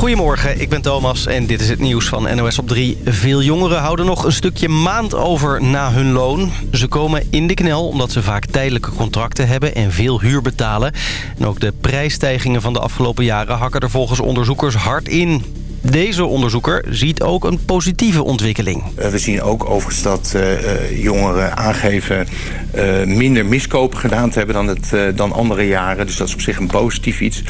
Goedemorgen, ik ben Thomas en dit is het nieuws van NOS op 3. Veel jongeren houden nog een stukje maand over na hun loon. Ze komen in de knel omdat ze vaak tijdelijke contracten hebben en veel huur betalen. En ook de prijsstijgingen van de afgelopen jaren hakken er volgens onderzoekers hard in. Deze onderzoeker ziet ook een positieve ontwikkeling. Uh, we zien ook overigens dat uh, jongeren aangeven uh, minder miskopen gedaan te hebben dan, het, dan andere jaren. Dus dat is op zich een positief iets.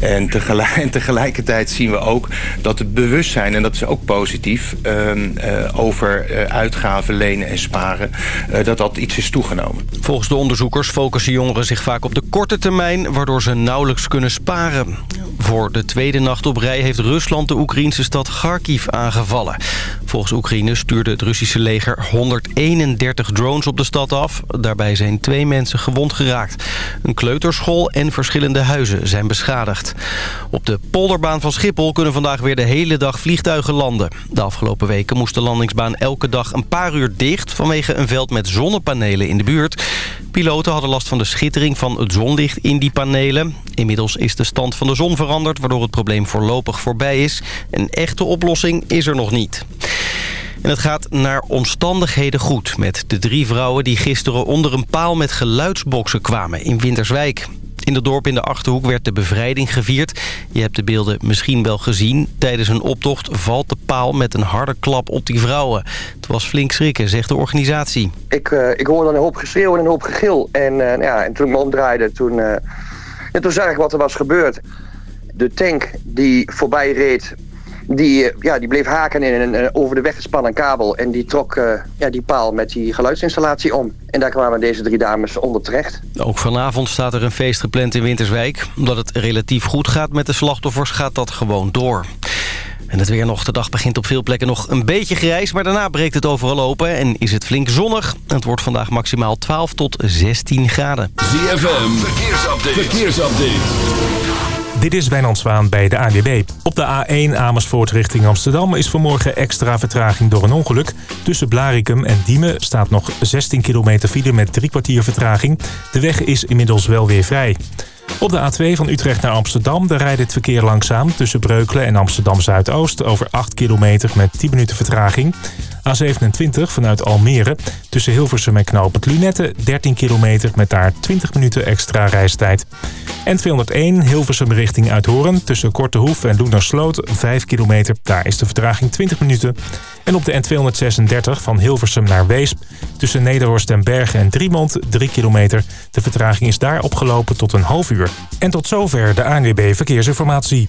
En, tegelijk, en tegelijkertijd zien we ook dat het bewustzijn, en dat is ook positief, ehm, over uitgaven, lenen en sparen, dat dat iets is toegenomen. Volgens de onderzoekers focussen jongeren zich vaak op de korte termijn, waardoor ze nauwelijks kunnen sparen. Voor de tweede nacht op rij heeft Rusland de Oekraïnse stad Kharkiv aangevallen. Volgens Oekraïne stuurde het Russische leger 131 drones op de stad af. Daarbij zijn twee mensen gewond geraakt. Een kleuterschool en verschillende huizen zijn beschadigd. Op de polderbaan van Schiphol kunnen vandaag weer de hele dag vliegtuigen landen. De afgelopen weken moest de landingsbaan elke dag een paar uur dicht... vanwege een veld met zonnepanelen in de buurt. Piloten hadden last van de schittering van het zonlicht in die panelen. Inmiddels is de stand van de zon veranderd... waardoor het probleem voorlopig voorbij is. Een echte oplossing is er nog niet. En het gaat naar omstandigheden goed met de drie vrouwen... die gisteren onder een paal met geluidsboksen kwamen in Winterswijk. In het dorp in de Achterhoek werd de bevrijding gevierd. Je hebt de beelden misschien wel gezien. Tijdens een optocht valt de paal met een harde klap op die vrouwen. Het was flink schrikken, zegt de organisatie. Ik, uh, ik hoorde een hoop geschreeuw en een hoop gegil. En, uh, ja, en toen ik me omdraaide, toen, uh, en toen zag ik wat er was gebeurd. De tank die voorbij reed die, ja, die bleef haken in een over de weg gespannen kabel. En die trok uh, ja, die paal met die geluidsinstallatie om. En daar kwamen deze drie dames onder terecht. Ook vanavond staat er een feest gepland in Winterswijk. Omdat het relatief goed gaat met de slachtoffers gaat dat gewoon door. En het weer nog. De dag begint op veel plekken nog een beetje grijs. Maar daarna breekt het overal open en is het flink zonnig. Het wordt vandaag maximaal 12 tot 16 graden. ZFM, verkeersupdate. verkeersupdate. Dit is Wijnand Zwaan bij de ANWB. Op de A1 Amersfoort richting Amsterdam is vanmorgen extra vertraging door een ongeluk. Tussen Blarikum en Diemen staat nog 16 kilometer file met drie kwartier vertraging. De weg is inmiddels wel weer vrij. Op de A2 van Utrecht naar Amsterdam daar rijdt het verkeer langzaam... tussen Breukelen en Amsterdam Zuidoost over 8 kilometer met 10 minuten vertraging. A27 vanuit Almere tussen Hilversum en Knoopend Lunette 13 kilometer met daar 20 minuten extra reistijd. En 201 Hilversum richting Uithoren tussen Kortehoef en Loenersloot 5 kilometer. Daar is de vertraging 20 minuten. En op de N236 van Hilversum naar Weesp tussen Nederhorst en Bergen en Driemond 3 kilometer. De vertraging is daar opgelopen tot een half uur. En tot zover de ANWB Verkeersinformatie.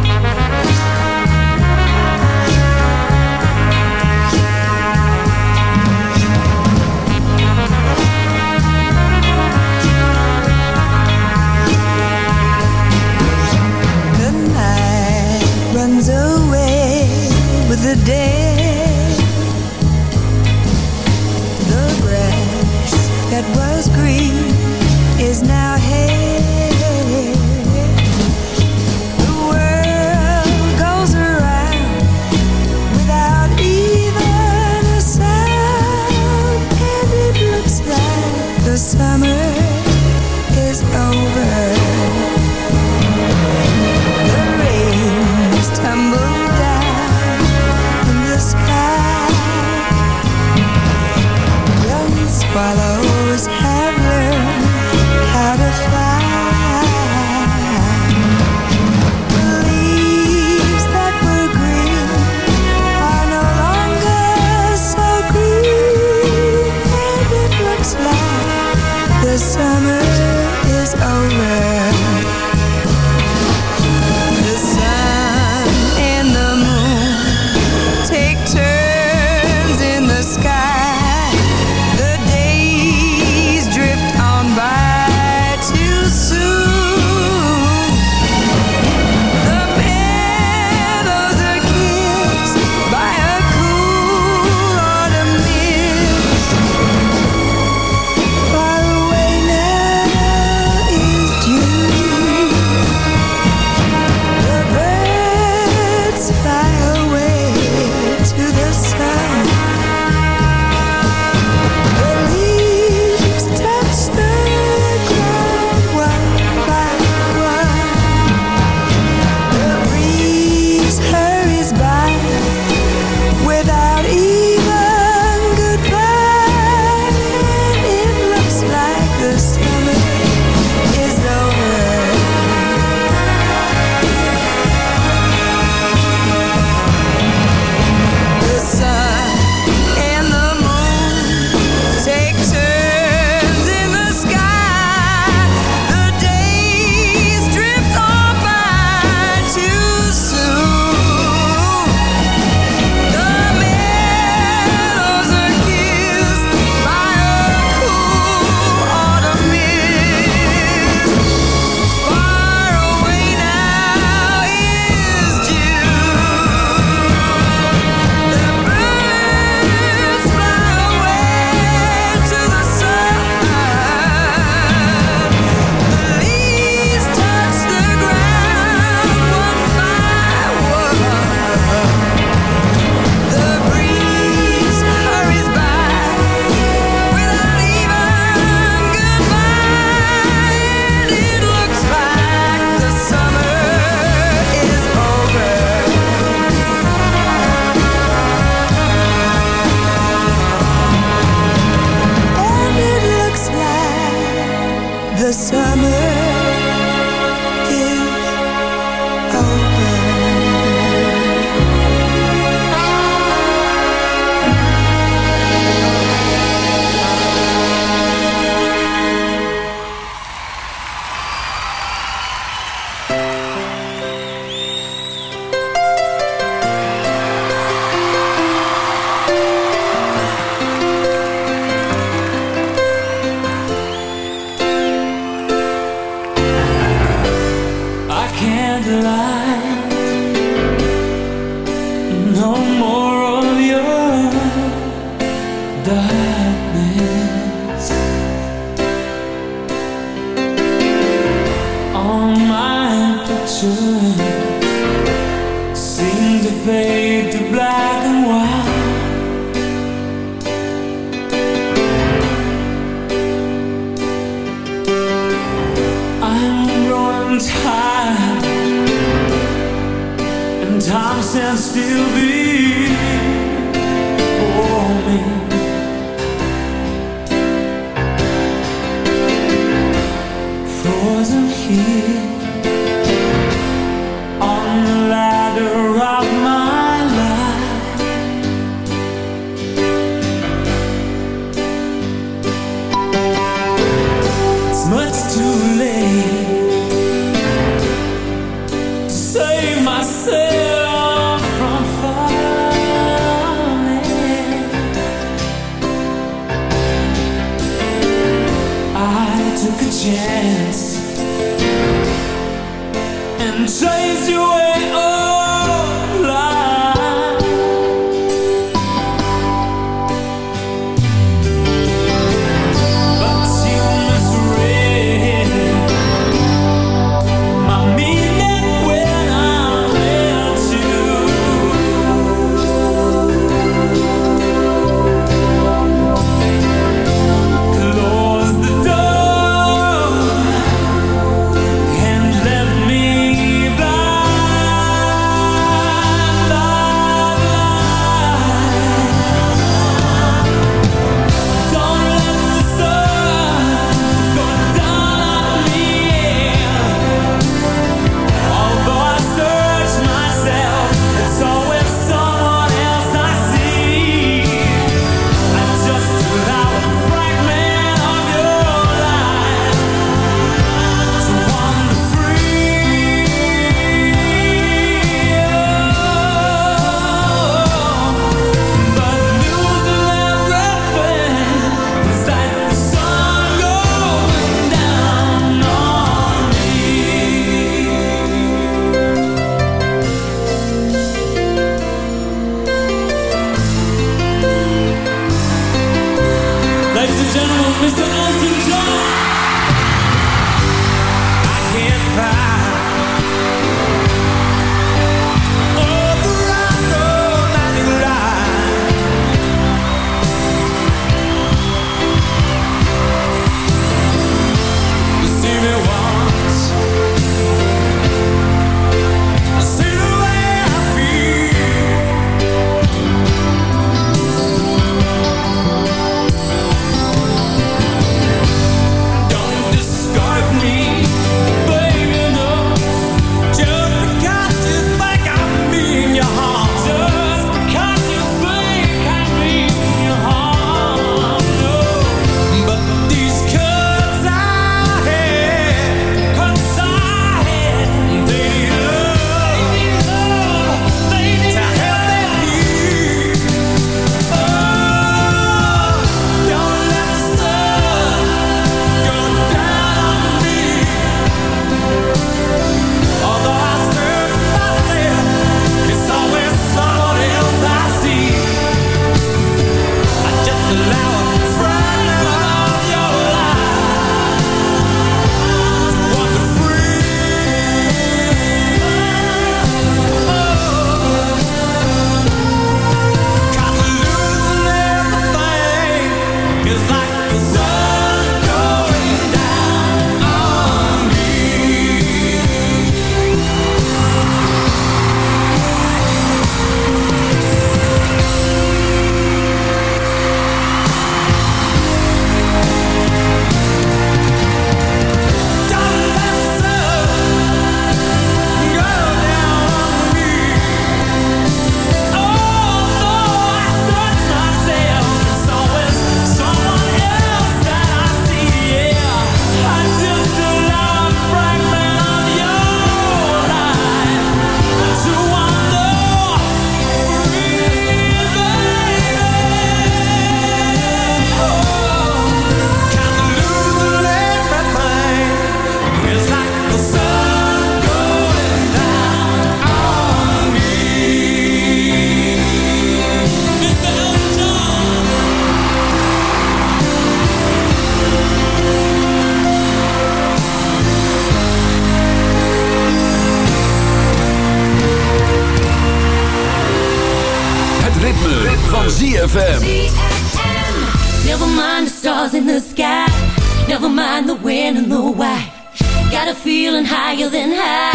feeling higher than high.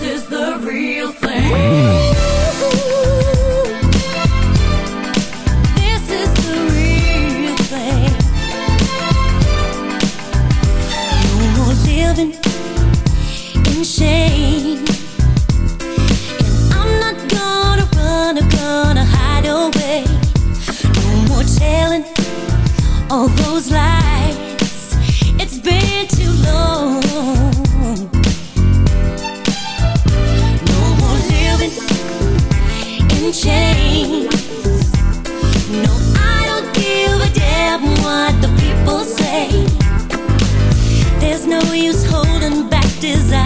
This is the real thing. This is the real thing. No more living in shame. And I'm not gonna run or gonna hide away. No more telling all those lies. It's been too long. исчезать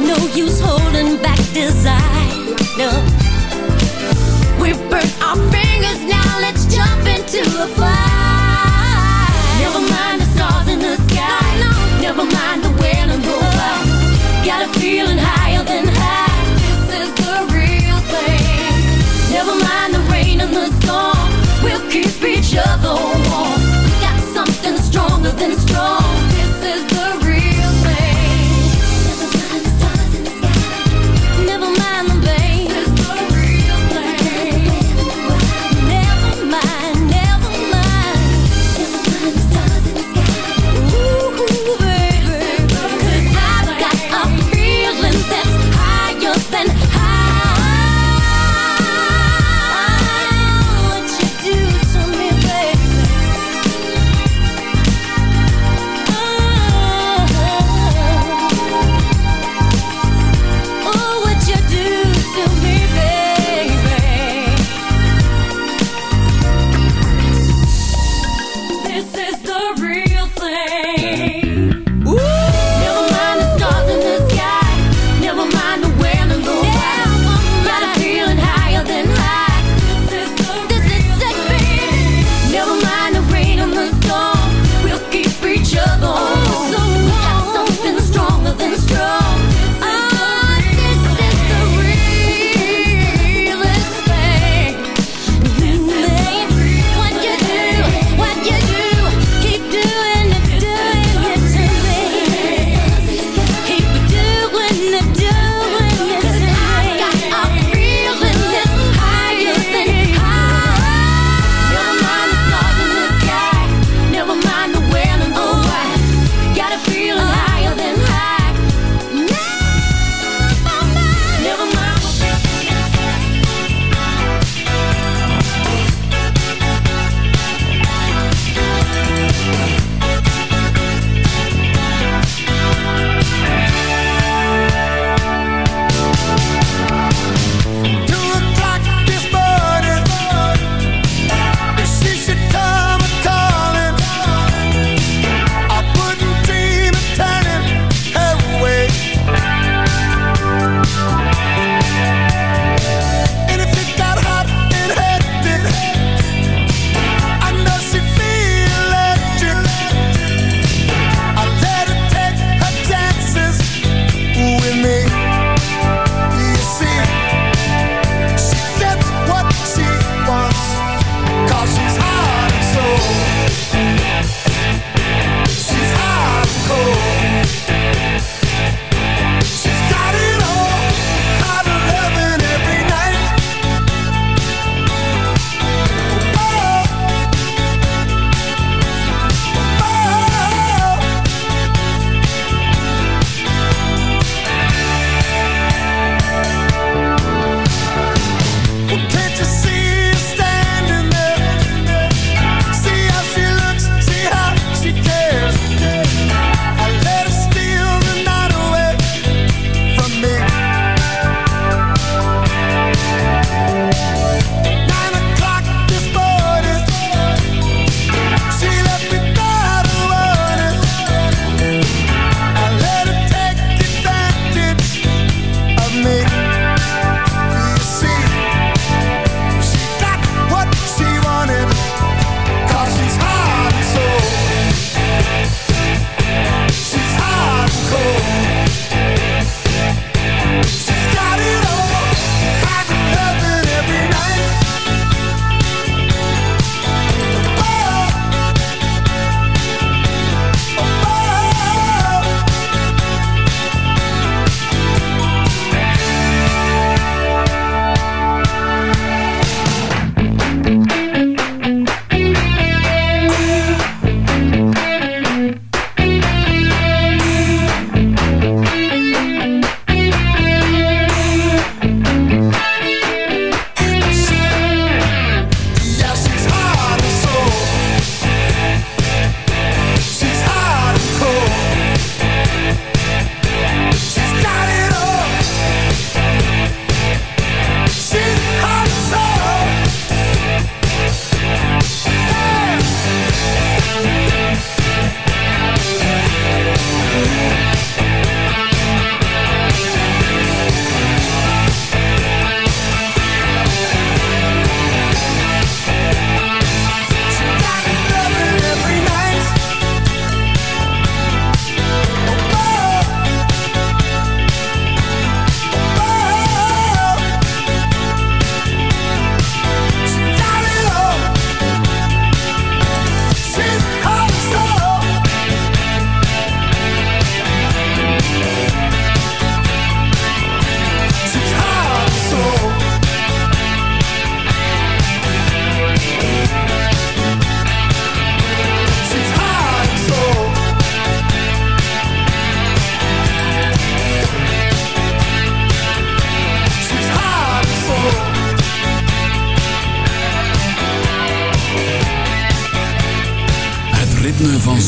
No use holding back desire. No. We've burnt our fingers, now let's jump into a fire.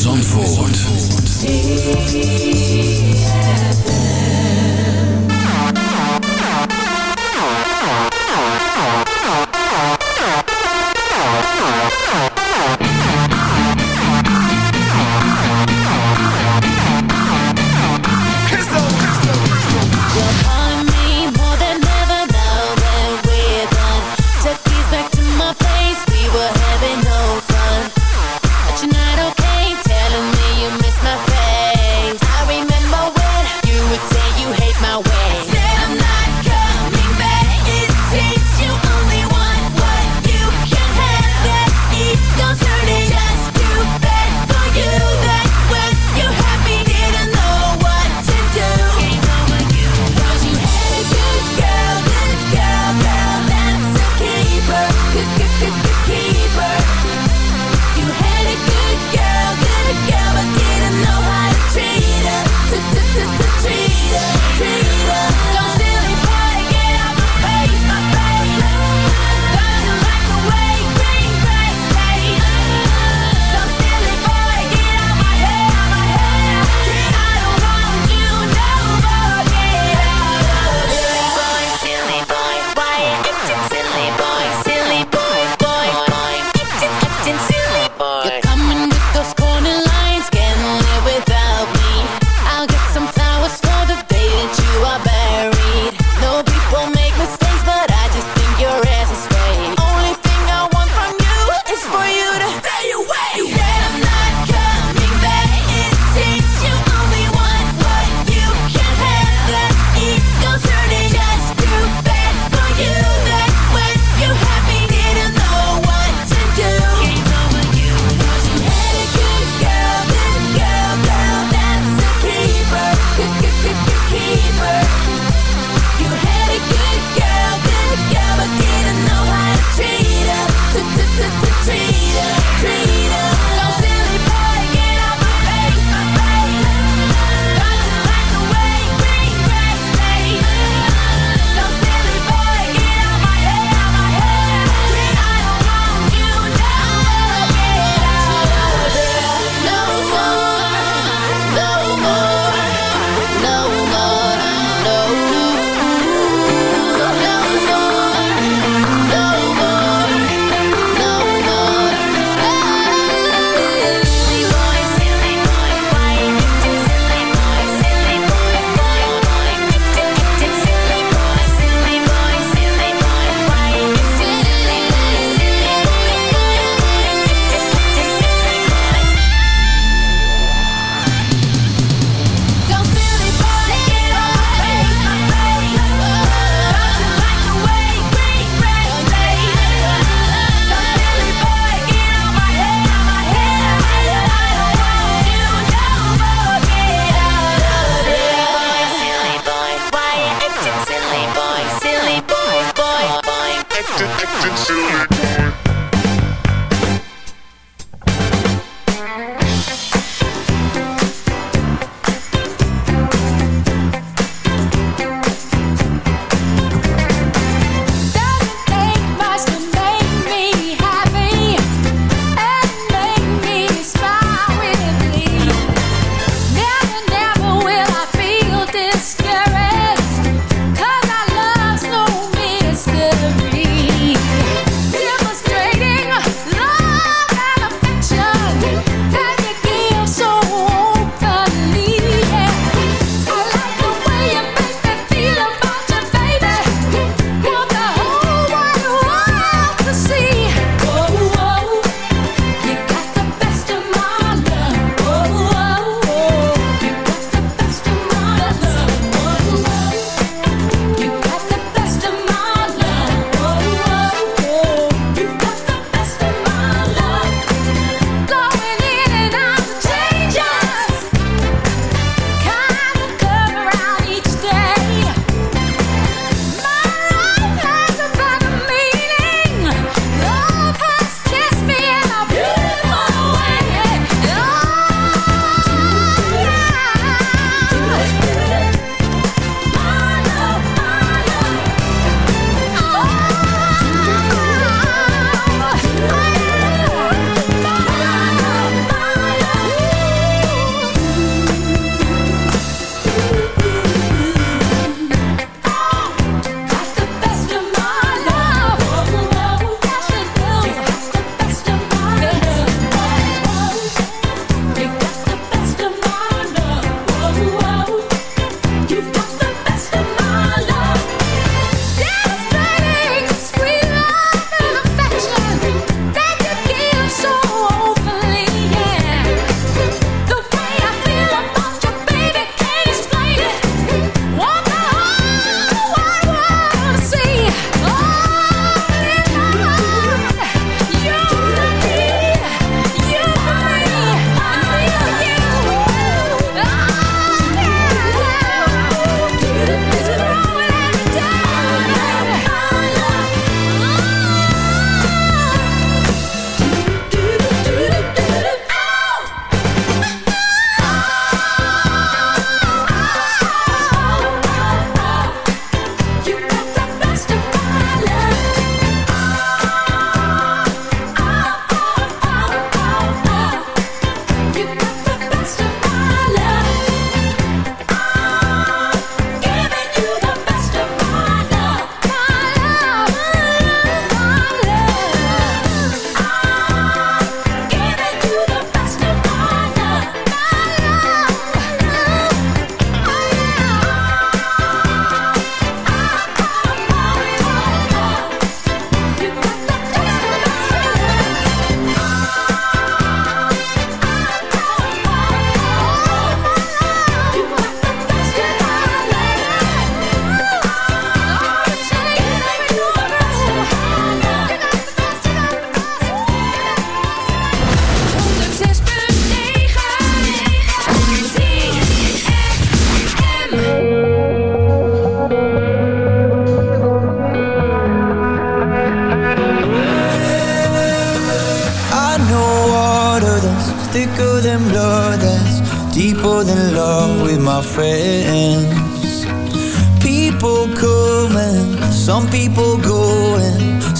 Zandvoort.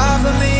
die for me.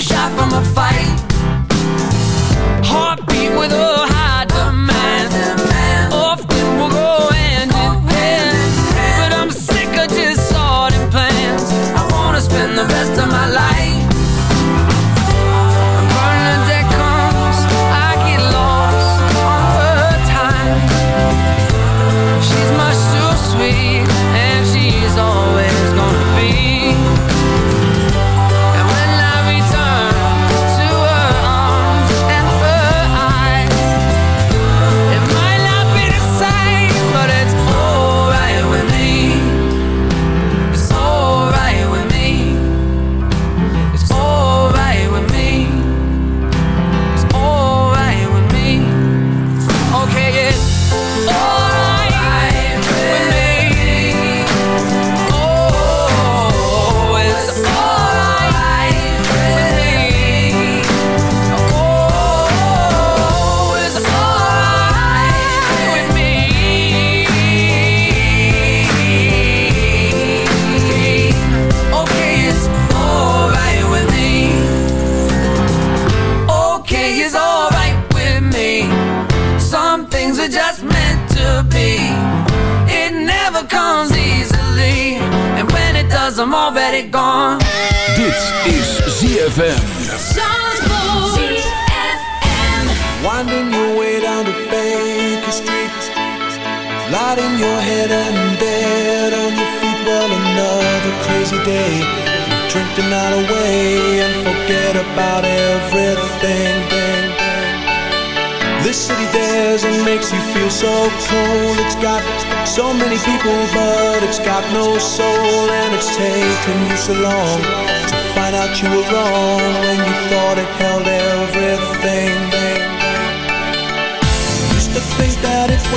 a shot from a fight.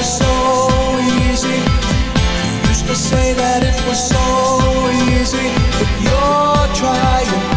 so easy. You used to say that it was so easy, but you're trying.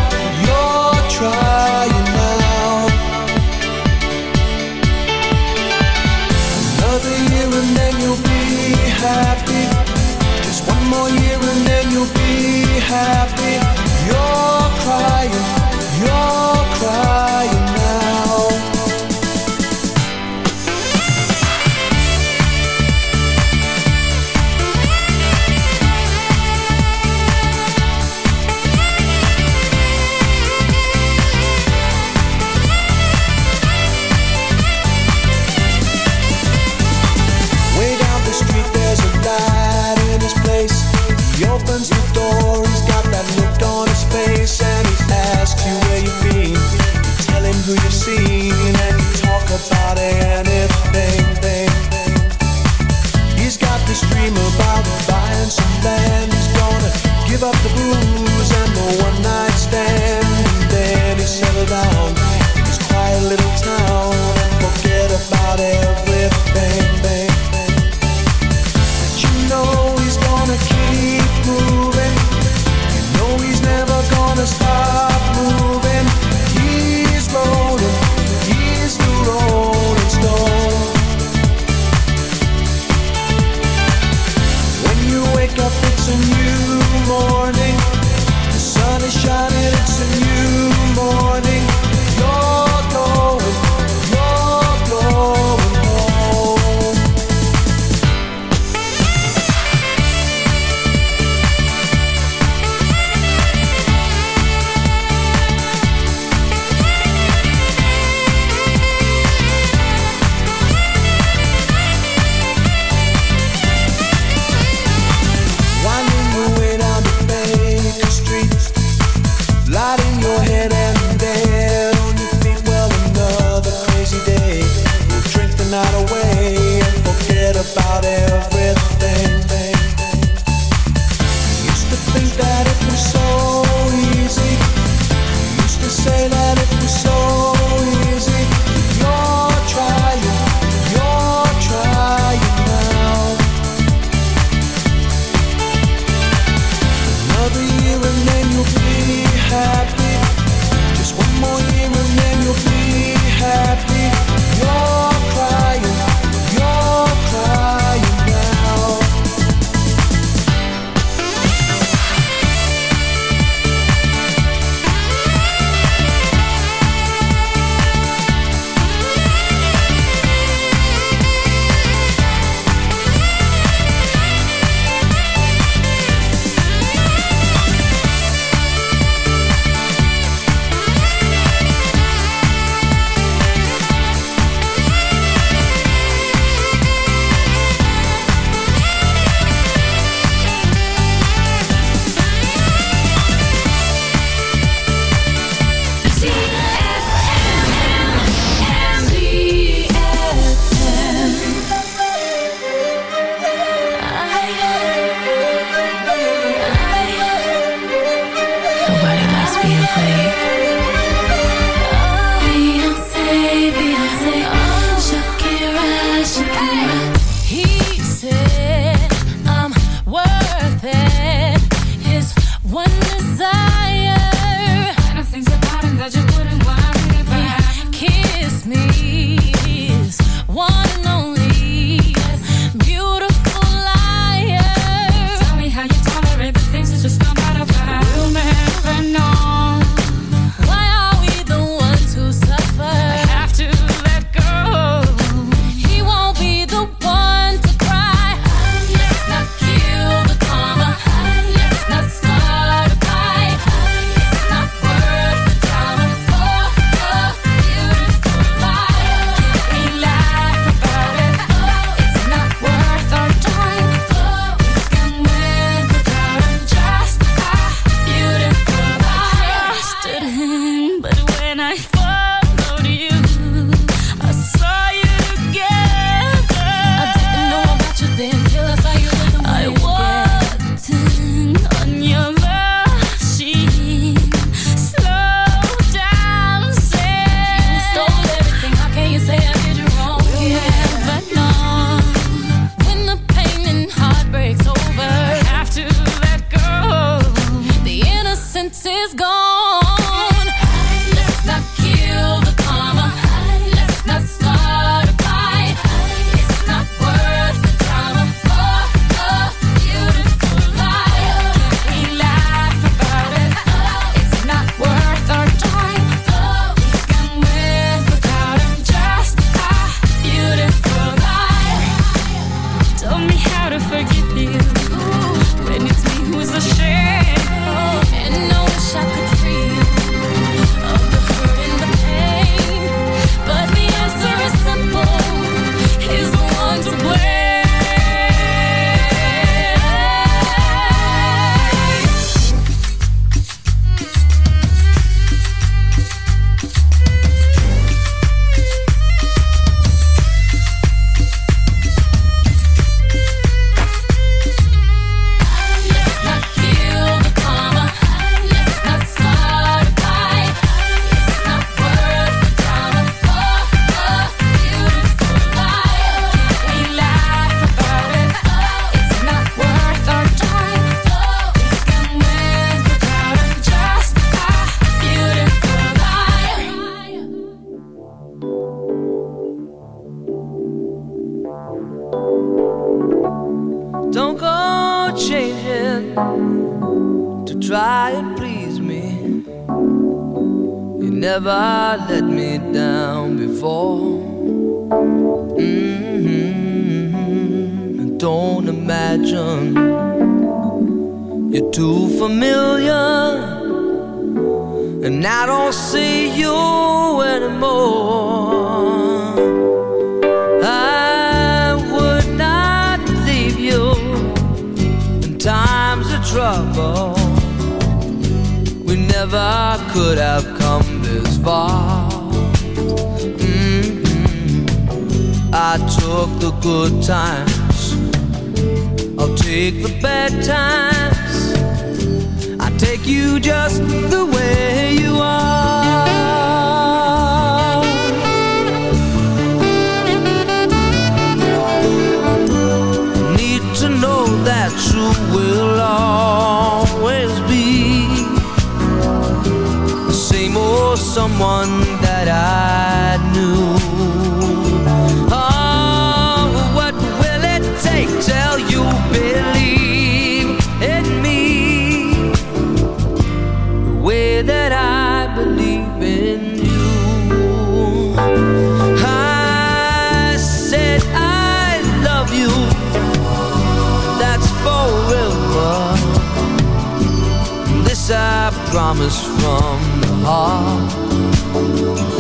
from the heart.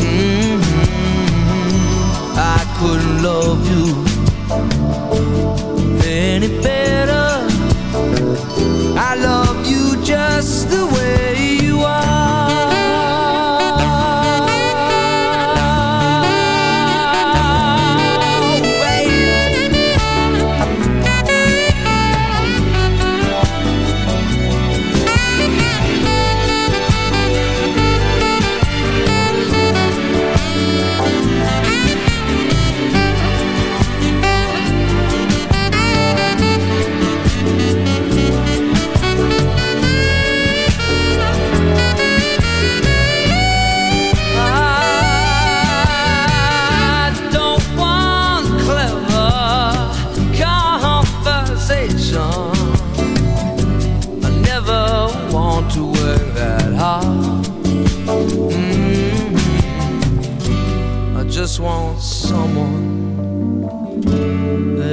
Mm -hmm. I couldn't love.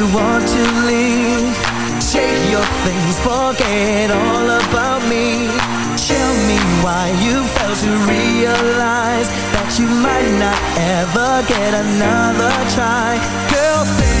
you want to leave. Shake your things, forget all about me. Tell me why you failed to realize That you might not ever get another try. Girl, Say.